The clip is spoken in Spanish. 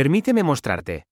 Permíteme mostrarte.